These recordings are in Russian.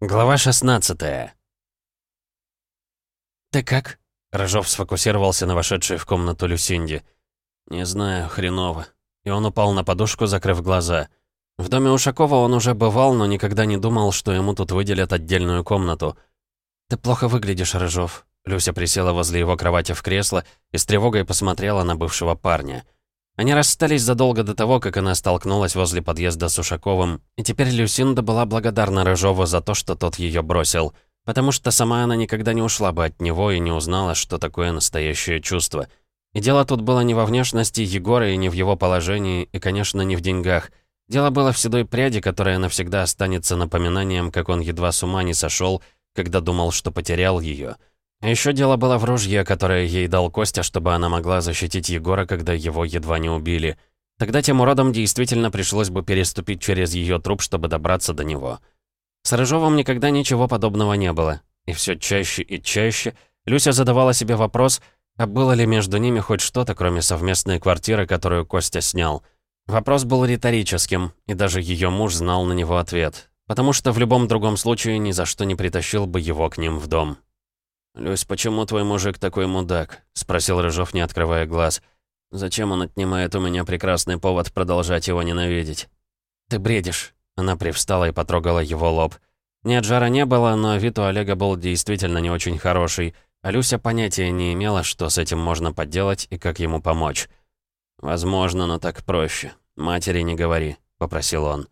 Глава 16 «Ты как?» Рожов сфокусировался на вошедшей в комнату Люсинди. «Не знаю, хреново». И он упал на подушку, закрыв глаза. В доме Ушакова он уже бывал, но никогда не думал, что ему тут выделят отдельную комнату. «Ты плохо выглядишь, Рожов». Люся присела возле его кровати в кресло и с тревогой посмотрела на бывшего парня. Они расстались задолго до того, как она столкнулась возле подъезда с Ушаковым, и теперь Люсинда была благодарна Рыжову за то, что тот ее бросил, потому что сама она никогда не ушла бы от него и не узнала, что такое настоящее чувство. И дело тут было не во внешности Егора и не в его положении, и, конечно, не в деньгах. Дело было в седой пряди, которая навсегда останется напоминанием, как он едва с ума не сошел, когда думал, что потерял ее. Еще дело было в ружье, которое ей дал Костя, чтобы она могла защитить Егора, когда его едва не убили. Тогда тем уродом действительно пришлось бы переступить через ее труп, чтобы добраться до него. С Рыжовым никогда ничего подобного не было. И все чаще и чаще Люся задавала себе вопрос, а было ли между ними хоть что-то, кроме совместной квартиры, которую Костя снял. Вопрос был риторическим, и даже ее муж знал на него ответ. Потому что в любом другом случае ни за что не притащил бы его к ним в дом. «Люсь, почему твой мужик такой мудак?» — спросил Рыжов, не открывая глаз. «Зачем он отнимает у меня прекрасный повод продолжать его ненавидеть?» «Ты бредишь». Она привстала и потрогала его лоб. Нет, жара не было, но вид у Олега был действительно не очень хороший, а Люся понятия не имела, что с этим можно поделать и как ему помочь. «Возможно, но так проще. Матери не говори», — попросил он.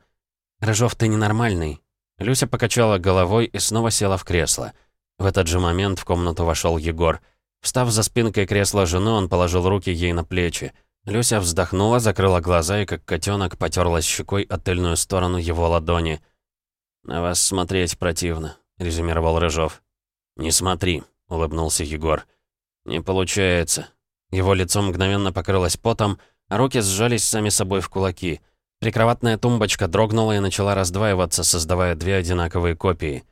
«Рыжов, ты ненормальный». Люся покачала головой и снова села в кресло. В этот же момент в комнату вошел Егор. Встав за спинкой кресла жены, он положил руки ей на плечи. Люся вздохнула, закрыла глаза и, как котенок, потерлась щекой о сторону его ладони. «На вас смотреть противно», — резюмировал Рыжов. «Не смотри», — улыбнулся Егор. «Не получается». Его лицо мгновенно покрылось потом, а руки сжались сами собой в кулаки. Прикроватная тумбочка дрогнула и начала раздваиваться, создавая две одинаковые копии.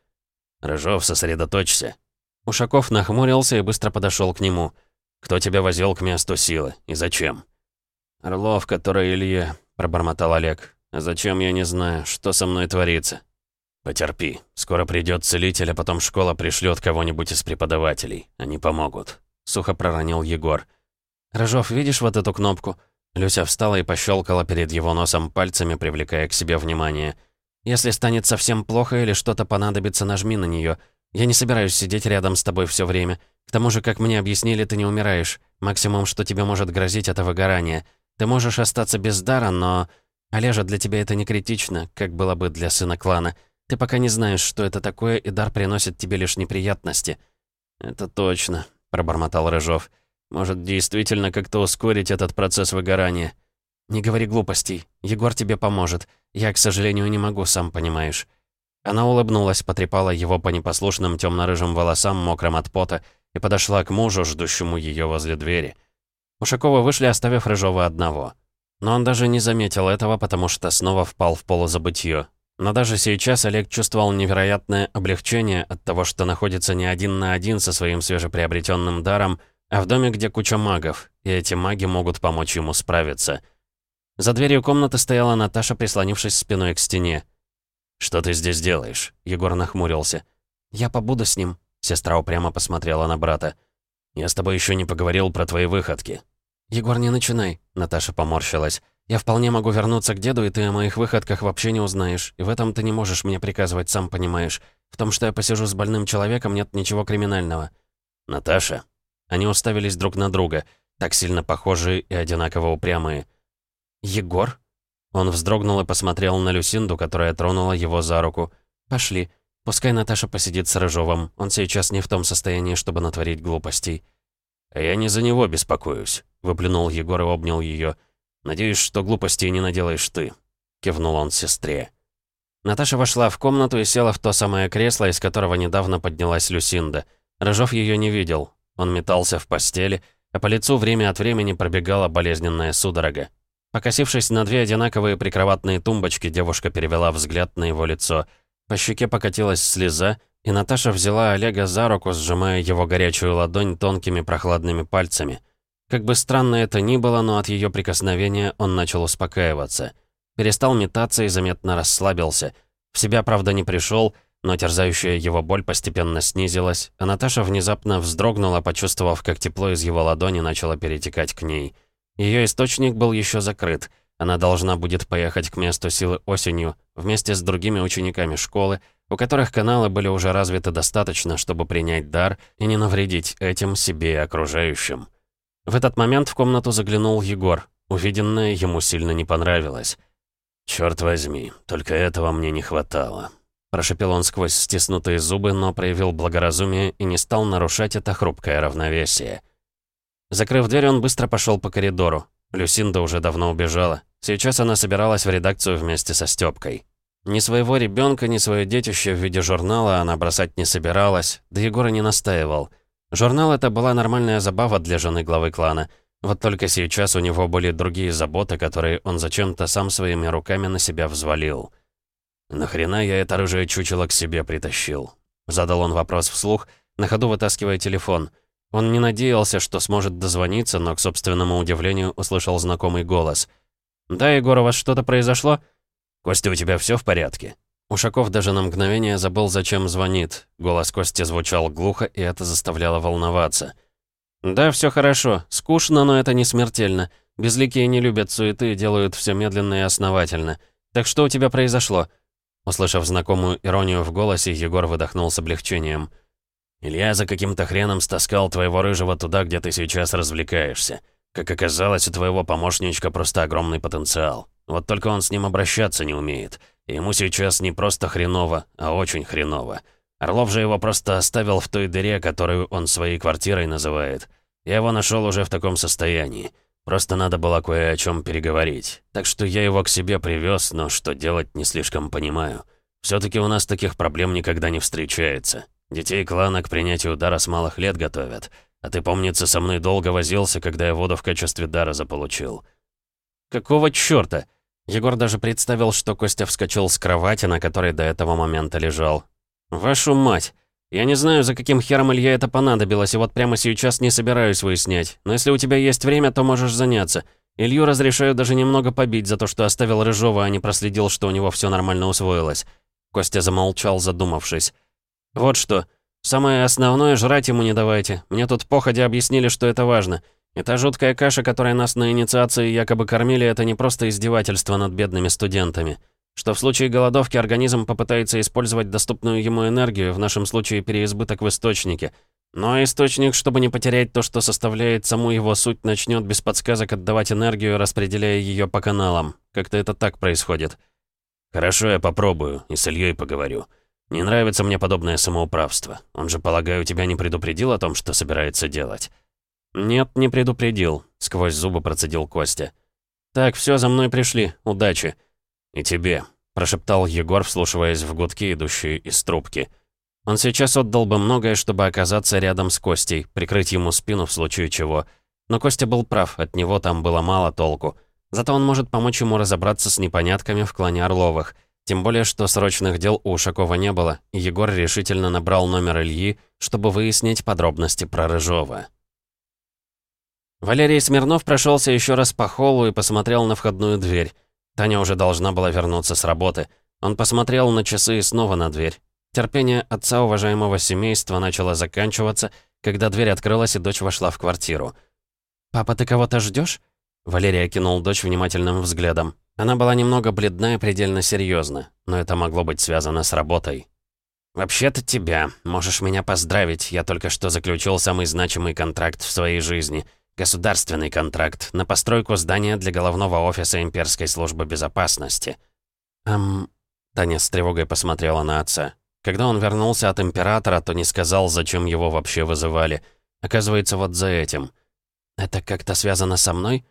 «Рыжов, сосредоточься». Ушаков нахмурился и быстро подошел к нему. «Кто тебя возил к месту силы? И зачем?» «Орлов, который Илья», — пробормотал Олег. «А зачем, я не знаю. Что со мной творится?» «Потерпи. Скоро придет целитель, а потом школа пришлет кого-нибудь из преподавателей. Они помогут», — сухо проронил Егор. «Рыжов, видишь вот эту кнопку?» Люся встала и пощелкала перед его носом пальцами, привлекая к себе внимание. Если станет совсем плохо или что-то понадобится, нажми на нее. Я не собираюсь сидеть рядом с тобой все время. К тому же, как мне объяснили, ты не умираешь. Максимум, что тебе может грозить, это выгорание. Ты можешь остаться без дара, но... Олежа, для тебя это не критично, как было бы для сына клана. Ты пока не знаешь, что это такое, и дар приносит тебе лишь неприятности». «Это точно», — пробормотал Рыжов. «Может, действительно как-то ускорить этот процесс выгорания?» «Не говори глупостей. Егор тебе поможет. Я, к сожалению, не могу, сам понимаешь». Она улыбнулась, потрепала его по непослушным темно-рыжим волосам, мокрым от пота, и подошла к мужу, ждущему ее возле двери. Ушакова вышли, оставив Рыжова одного. Но он даже не заметил этого, потому что снова впал в полузабытье. Но даже сейчас Олег чувствовал невероятное облегчение от того, что находится не один на один со своим свежеприобретенным даром, а в доме, где куча магов, и эти маги могут помочь ему справиться. За дверью комнаты стояла Наташа, прислонившись спиной к стене. «Что ты здесь делаешь?» Егор нахмурился. «Я побуду с ним», — сестра упрямо посмотрела на брата. «Я с тобой еще не поговорил про твои выходки». «Егор, не начинай», — Наташа поморщилась. «Я вполне могу вернуться к деду, и ты о моих выходках вообще не узнаешь. И в этом ты не можешь мне приказывать, сам понимаешь. В том, что я посижу с больным человеком, нет ничего криминального». «Наташа». Они уставились друг на друга, так сильно похожие и одинаково упрямые. «Егор?» Он вздрогнул и посмотрел на Люсинду, которая тронула его за руку. «Пошли. Пускай Наташа посидит с Рыжовым. Он сейчас не в том состоянии, чтобы натворить глупостей». «А я не за него беспокоюсь», — выплюнул Егор и обнял ее. «Надеюсь, что глупостей не наделаешь ты», — кивнул он сестре. Наташа вошла в комнату и села в то самое кресло, из которого недавно поднялась Люсинда. Рыжов ее не видел. Он метался в постели, а по лицу время от времени пробегала болезненная судорога. Покосившись на две одинаковые прикроватные тумбочки, девушка перевела взгляд на его лицо. По щеке покатилась слеза, и Наташа взяла Олега за руку, сжимая его горячую ладонь тонкими прохладными пальцами. Как бы странно это ни было, но от ее прикосновения он начал успокаиваться. Перестал метаться и заметно расслабился. В себя, правда, не пришел, но терзающая его боль постепенно снизилась, а Наташа внезапно вздрогнула, почувствовав, как тепло из его ладони начало перетекать к ней. Ее источник был еще закрыт. Она должна будет поехать к месту силы осенью, вместе с другими учениками школы, у которых каналы были уже развиты достаточно, чтобы принять дар и не навредить этим себе и окружающим. В этот момент в комнату заглянул Егор. Увиденное ему сильно не понравилось. «Чёрт возьми, только этого мне не хватало». Прошипел он сквозь стиснутые зубы, но проявил благоразумие и не стал нарушать это хрупкое равновесие. Закрыв дверь, он быстро пошел по коридору. Люсинда уже давно убежала. Сейчас она собиралась в редакцию вместе со Стёпкой. Ни своего ребенка, ни свое детище в виде журнала она бросать не собиралась, да Егор и не настаивал. Журнал это была нормальная забава для жены главы клана. Вот только сейчас у него были другие заботы, которые он зачем-то сам своими руками на себя взвалил. «Нахрена я это рыжее чучело к себе притащил?» Задал он вопрос вслух, на ходу вытаскивая телефон. Он не надеялся, что сможет дозвониться, но, к собственному удивлению, услышал знакомый голос. «Да, Егор, у вас что-то произошло?» «Костя, у тебя все в порядке?» Ушаков даже на мгновение забыл, зачем звонит. Голос Кости звучал глухо, и это заставляло волноваться. «Да, все хорошо. Скучно, но это не смертельно. Безликие не любят суеты и делают все медленно и основательно. Так что у тебя произошло?» Услышав знакомую иронию в голосе, Егор выдохнул с облегчением. «Илья за каким-то хреном стаскал твоего рыжего туда, где ты сейчас развлекаешься. Как оказалось, у твоего помощничка просто огромный потенциал. Вот только он с ним обращаться не умеет. И ему сейчас не просто хреново, а очень хреново. Орлов же его просто оставил в той дыре, которую он своей квартирой называет. Я его нашел уже в таком состоянии. Просто надо было кое о чем переговорить. Так что я его к себе привез, но что делать не слишком понимаю. Все-таки у нас таких проблем никогда не встречается. Детей клана к принятию дара с малых лет готовят. А ты, помнится, со мной долго возился, когда я воду в качестве дара заполучил. Какого чёрта? Егор даже представил, что Костя вскочил с кровати, на которой до этого момента лежал. «Вашу мать! Я не знаю, за каким хером Илья это понадобилось, и вот прямо сейчас не собираюсь выяснять. Но если у тебя есть время, то можешь заняться. Илью разрешаю даже немного побить за то, что оставил Рыжова, а не проследил, что у него все нормально усвоилось». Костя замолчал, задумавшись. «Вот что. Самое основное, жрать ему не давайте. Мне тут походя объяснили, что это важно. И та жуткая каша, которой нас на инициации якобы кормили, это не просто издевательство над бедными студентами что в случае голодовки организм попытается использовать доступную ему энергию, в нашем случае переизбыток в источнике. Но источник, чтобы не потерять то, что составляет саму его суть, начнет без подсказок отдавать энергию, распределяя ее по каналам. Как-то это так происходит. Хорошо, я попробую и с Ильей поговорю. Не нравится мне подобное самоуправство. Он же, полагаю, тебя не предупредил о том, что собирается делать? Нет, не предупредил, сквозь зубы процедил Костя. Так, все, за мной пришли. Удачи. «И тебе», — прошептал Егор, вслушиваясь в гудки, идущие из трубки. Он сейчас отдал бы многое, чтобы оказаться рядом с Костей, прикрыть ему спину в случае чего. Но Костя был прав, от него там было мало толку. Зато он может помочь ему разобраться с непонятками в клане Орловых. Тем более, что срочных дел у Ушакова не было, и Егор решительно набрал номер Ильи, чтобы выяснить подробности про Рыжова. Валерий Смирнов прошелся еще раз по холлу и посмотрел на входную дверь. Таня уже должна была вернуться с работы. Он посмотрел на часы и снова на дверь. Терпение отца уважаемого семейства начало заканчиваться, когда дверь открылась и дочь вошла в квартиру. «Папа, ты кого-то ждешь? Валерия кинул дочь внимательным взглядом. Она была немного бледна и предельно серьезна, но это могло быть связано с работой. «Вообще-то тебя. Можешь меня поздравить. Я только что заключил самый значимый контракт в своей жизни. Государственный контракт на постройку здания для головного офиса Имперской службы безопасности. Эм... Таня с тревогой посмотрела на отца. Когда он вернулся от Императора, то не сказал, зачем его вообще вызывали. Оказывается, вот за этим. «Это как-то связано со мной?»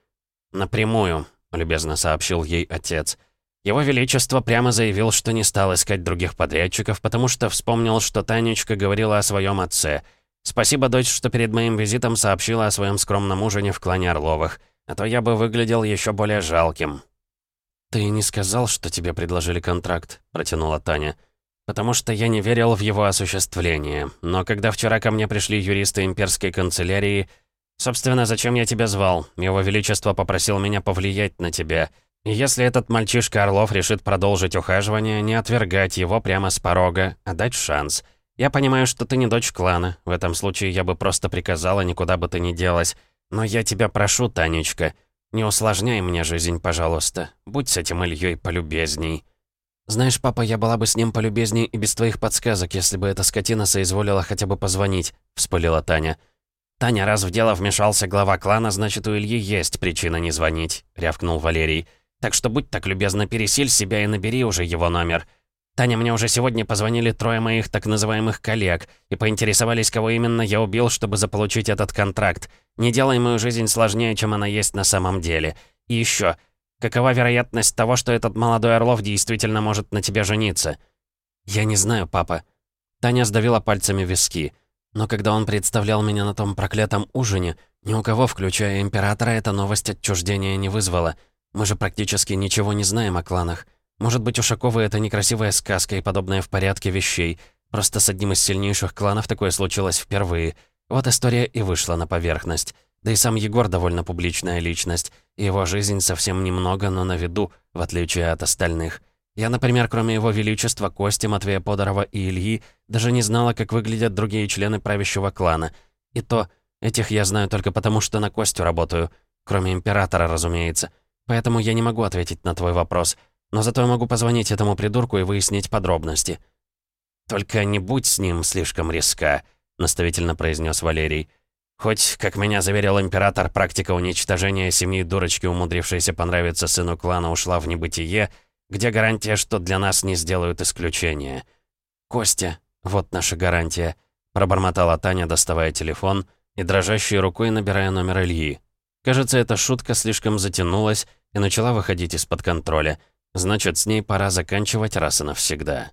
«Напрямую», — любезно сообщил ей отец. Его Величество прямо заявил, что не стал искать других подрядчиков, потому что вспомнил, что Танечка говорила о своем отце — Спасибо, дочь, что перед моим визитом сообщила о своем скромном ужине в клане Орловых, а то я бы выглядел еще более жалким». «Ты не сказал, что тебе предложили контракт?» — протянула Таня. «Потому что я не верил в его осуществление. Но когда вчера ко мне пришли юристы имперской канцелярии... Собственно, зачем я тебя звал? Его Величество попросил меня повлиять на тебя. И если этот мальчишка Орлов решит продолжить ухаживание, не отвергать его прямо с порога, а дать шанс. Я понимаю, что ты не дочь клана. В этом случае я бы просто приказала, никуда бы ты ни делась. Но я тебя прошу, Танечка, не усложняй мне жизнь, пожалуйста. Будь с этим Ильей полюбезней. Знаешь, папа, я была бы с ним полюбезней и без твоих подсказок, если бы эта скотина соизволила хотя бы позвонить, вспылила Таня. «Таня, раз в дело вмешался глава клана, значит, у Ильи есть причина не звонить», — рявкнул Валерий. «Так что будь так любезна, пересиль себя и набери уже его номер. Таня, мне уже сегодня позвонили трое моих так называемых коллег и поинтересовались, кого именно я убил, чтобы заполучить этот контракт. Не делай мою жизнь сложнее, чем она есть на самом деле. И еще, какова вероятность того, что этот молодой Орлов действительно может на тебе жениться?» «Я не знаю, папа». Таня сдавила пальцами виски. Но когда он представлял меня на том проклятом ужине, ни у кого, включая Императора, эта новость отчуждения не вызвала. Мы же практически ничего не знаем о кланах. Может быть, Ушаковы — это некрасивая сказка и подобное в порядке вещей. Просто с одним из сильнейших кланов такое случилось впервые. Вот история и вышла на поверхность. Да и сам Егор довольно публичная личность. И его жизнь совсем немного, но на виду, в отличие от остальных. Я, например, кроме его величества Кости, Матвея Подорова и Ильи, даже не знала, как выглядят другие члены правящего клана. И то, этих я знаю только потому, что на Костю работаю. Кроме Императора, разумеется. Поэтому я не могу ответить на твой вопрос — но зато я могу позвонить этому придурку и выяснить подробности». «Только не будь с ним слишком резка», — наставительно произнес Валерий. «Хоть, как меня заверил император, практика уничтожения семьи дурочки, умудрившейся понравиться сыну клана, ушла в небытие, где гарантия, что для нас не сделают исключения?» «Костя, вот наша гарантия», — пробормотала Таня, доставая телефон и дрожащей рукой набирая номер Ильи. Кажется, эта шутка слишком затянулась и начала выходить из-под контроля — Значит, с ней пора заканчивать раз и навсегда.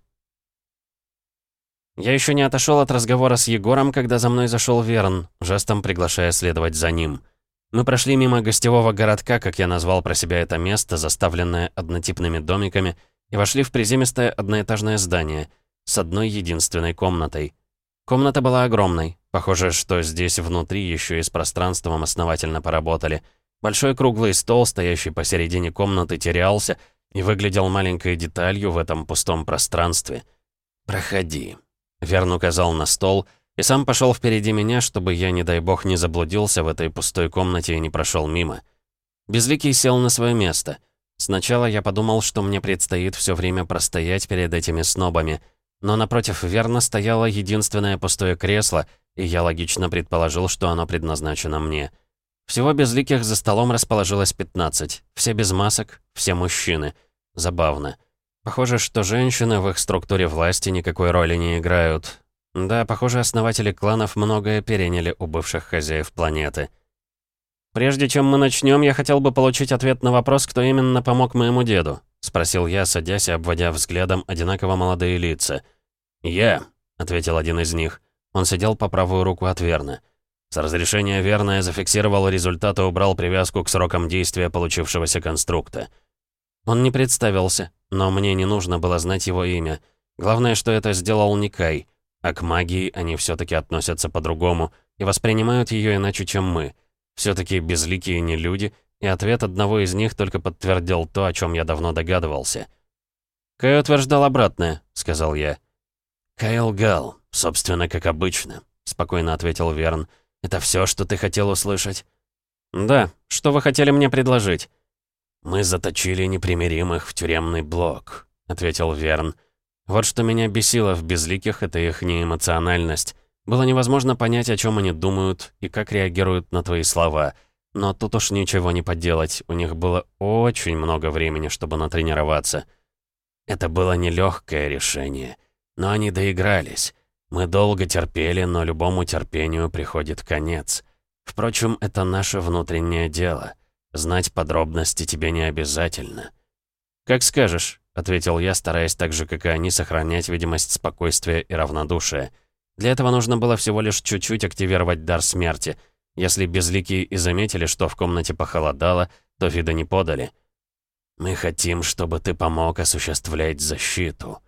Я еще не отошел от разговора с Егором, когда за мной зашел Верн, жестом приглашая следовать за ним. Мы прошли мимо гостевого городка, как я назвал про себя это место, заставленное однотипными домиками, и вошли в приземистое одноэтажное здание с одной единственной комнатой. Комната была огромной. Похоже, что здесь внутри еще и с пространством основательно поработали. Большой круглый стол, стоящий посередине комнаты, терялся, и выглядел маленькой деталью в этом пустом пространстве. «Проходи», — Верн указал на стол, и сам пошел впереди меня, чтобы я, не дай бог, не заблудился в этой пустой комнате и не прошел мимо. Безликий сел на свое место. Сначала я подумал, что мне предстоит все время простоять перед этими снобами, но напротив Верна стояло единственное пустое кресло, и я логично предположил, что оно предназначено мне — всего безликих за столом расположилось 15. Все без масок, все мужчины. Забавно. Похоже, что женщины в их структуре власти никакой роли не играют. Да, похоже, основатели кланов многое переняли у бывших хозяев планеты. «Прежде чем мы начнем, я хотел бы получить ответ на вопрос, кто именно помог моему деду», — спросил я, садясь и обводя взглядом одинаково молодые лица. «Я», — ответил один из них. Он сидел по правую руку от Верна. С разрешения верно зафиксировал результат и убрал привязку к срокам действия получившегося конструкта. Он не представился, но мне не нужно было знать его имя. Главное, что это сделал Никай, а к магии они все таки относятся по-другому и воспринимают ее иначе, чем мы. все таки безликие не люди, и ответ одного из них только подтвердил то, о чем я давно догадывался. «Кай утверждал обратное», — сказал я. «Кайл Гал, собственно, как обычно», — спокойно ответил Верн. Это все, что ты хотел услышать?» «Да. Что вы хотели мне предложить?» «Мы заточили непримиримых в тюремный блок», — ответил Верн. «Вот что меня бесило в безликих — это их неэмоциональность. Было невозможно понять, о чем они думают и как реагируют на твои слова. Но тут уж ничего не поделать, у них было очень много времени, чтобы натренироваться. Это было нелегкое решение, но они доигрались. Мы долго терпели, но любому терпению приходит конец. Впрочем, это наше внутреннее дело. Знать подробности тебе не обязательно. «Как скажешь», — ответил я, стараясь так же, как и они, сохранять видимость спокойствия и равнодушия. Для этого нужно было всего лишь чуть-чуть активировать дар смерти. Если безликие и заметили, что в комнате похолодало, то вида не подали. «Мы хотим, чтобы ты помог осуществлять защиту».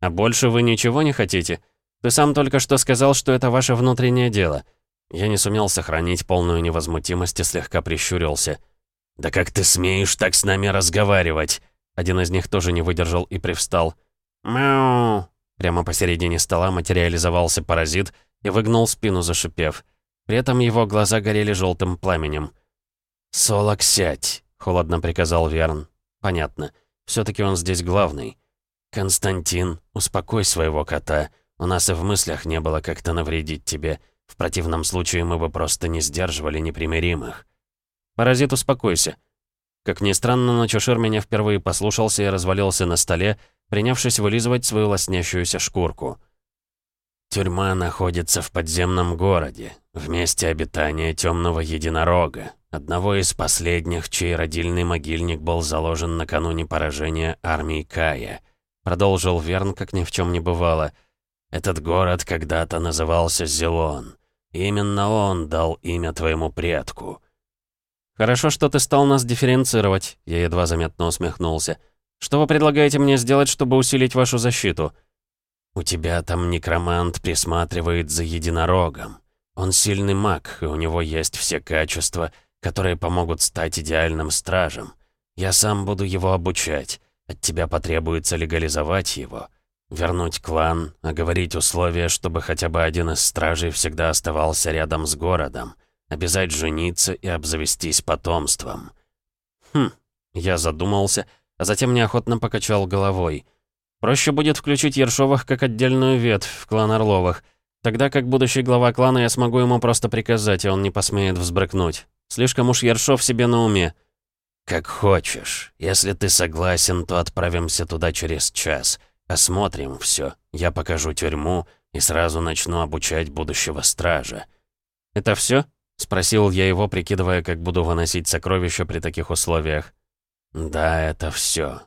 «А больше вы ничего не хотите?» Ты сам только что сказал, что это ваше внутреннее дело». Я не сумел сохранить полную невозмутимость и слегка прищурился. «Да как ты смеешь так с нами разговаривать?» Один из них тоже не выдержал и привстал. «Мяу!» Прямо посередине стола материализовался паразит и выгнул спину, зашипев. При этом его глаза горели желтым пламенем. «Солок, сядь!» — холодно приказал Верн. «Понятно. все таки он здесь главный. Константин, успокой своего кота. У нас и в мыслях не было как-то навредить тебе. В противном случае мы бы просто не сдерживали непримиримых». «Паразит, успокойся». Как ни странно, но Чушир меня впервые послушался и развалился на столе, принявшись вылизывать свою лоснящуюся шкурку. «Тюрьма находится в подземном городе, в месте обитания темного единорога, одного из последних, чей родильный могильник был заложен накануне поражения армии Кая», продолжил Верн, как ни в чем не бывало. «Этот город когда-то назывался Зелон. Именно он дал имя твоему предку». «Хорошо, что ты стал нас дифференцировать», я едва заметно усмехнулся. Что вы предлагаете мне сделать, чтобы усилить вашу защиту?» «У тебя там некромант присматривает за единорогом. Он сильный маг, и у него есть все качества, которые помогут стать идеальным стражем. Я сам буду его обучать. От тебя потребуется легализовать его, вернуть клан, оговорить условия, чтобы хотя бы один из стражей всегда оставался рядом с городом, обязать жениться и обзавестись потомством». «Хм...» Я задумался — а затем неохотно покачал головой. Проще будет включить Ершовых как отдельную ветвь в клан Орловых. Тогда как будущий глава клана я смогу ему просто приказать, и он не посмеет взбрыкнуть. Слишком уж Ершов себе на уме. «Как хочешь. Если ты согласен, то отправимся туда через час. Осмотрим все. Я покажу тюрьму и сразу начну обучать будущего стража». «Это все? Спросил я его, прикидывая, как буду выносить сокровища при таких условиях. «Да, это все.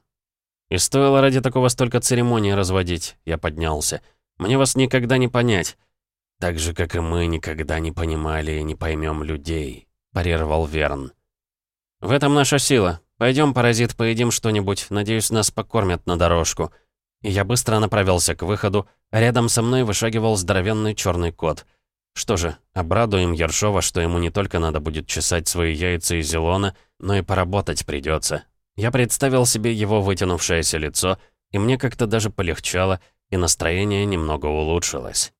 «И стоило ради такого столько церемоний разводить», — я поднялся. «Мне вас никогда не понять». «Так же, как и мы никогда не понимали и не поймем людей», — парировал Верн. «В этом наша сила. Пойдем, паразит, поедим что-нибудь. Надеюсь, нас покормят на дорожку». И я быстро направился к выходу, а рядом со мной вышагивал здоровенный черный кот. Что же, обрадуем Ершова, что ему не только надо будет чесать свои яйца и зелона, но и поработать придется. Я представил себе его вытянувшееся лицо, и мне как-то даже полегчало, и настроение немного улучшилось.